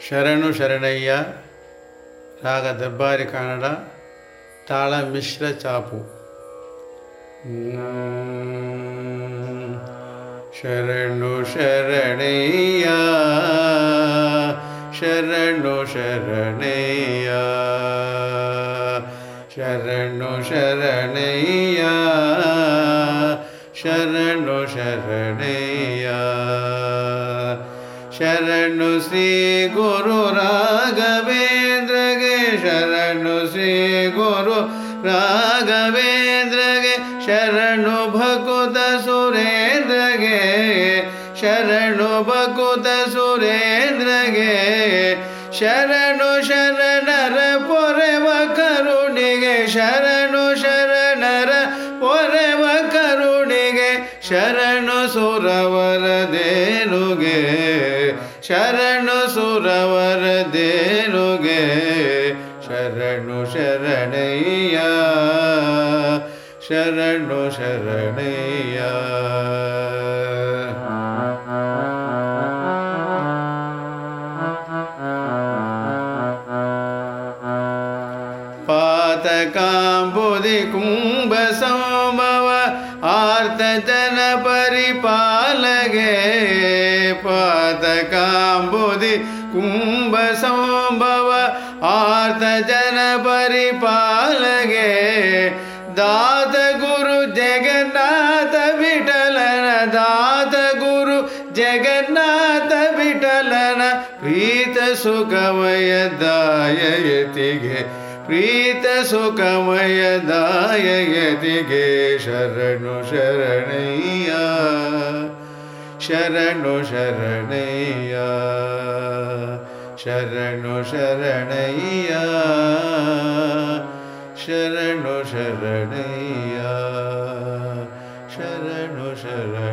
ಶರಣು ಶರಣಯ್ಯ ರಾಗ ದರ್ಬಾರಿ ಕನ್ನಡ ತಾಳ ಮಿಶ್ರ ಚಾಪು ಶರಣು ಶರಣಯ್ಯ ಶರಣು ಶರಣಯ್ಯ ಶರಣು ಶರಣಯ್ಯ ಶರಣು ಶರಣಯ್ಯ ಶರಣು ಶ್ರೀ ಗುರು ರಾಘವೇಂದ್ರಗೆ, ಶರಣು ಶ್ರೀ ಗುರು ರಾಘವೇಂದ್ರಗೆ, ಶರಣು ಭಕುತ ಸುರೇಂದ್ರಗೆ, ಶರಣು ಭಕುತ ಸುರೇಂದ್ರಗೆ, ಶರಣು ಶರಣರ ಪೊರೆವ ಕರುಣಿಗೆ, ಶರಣು ಶರಣು ಸುರವರ ದೇನುಗೆ ಶರಣು ಸುರವರ ದೇನುಗೆ ಶರಣು ಶರಣಯ್ಯ ಶರಣು ಶರಣಯ್ಯ. ಪಾತಕಾಂಬುದಿ ಕುಂಭ ಸಂಭವ ಆರ್ತ ಜನ ಪರಿಪಾಲಗೆ ಪಾತಕಾಂಬುದಿ ಕುಂಭ ಸಂಭವ ಆರ್ಥ ಜನ ಪರಿಪಾಲಗೆ ದಾತ ಗುರು ಜಗನ್ನಾಥ ಬಿಠಲನ ದಾತ ಗುರು ಜಗನ್ನಾಥ ಬಿಠಲನ ಪ್ರೀತ ಸುಖಮಯ ದಾಯಯತಿಗೆ ಪ್ರೀತ ಸುಖಮಯ ದಾಯಯತಿಗೆ ಶರಣು ಶರಣಯ್ಯ ಶರಣು ಶರಣಯ್ಯ ಶರಣು ಶರಣಯ್ಯ ಶರಣು ಶರಣಯ್ಯ ಶರಣು ಶರಣಯ್ಯ.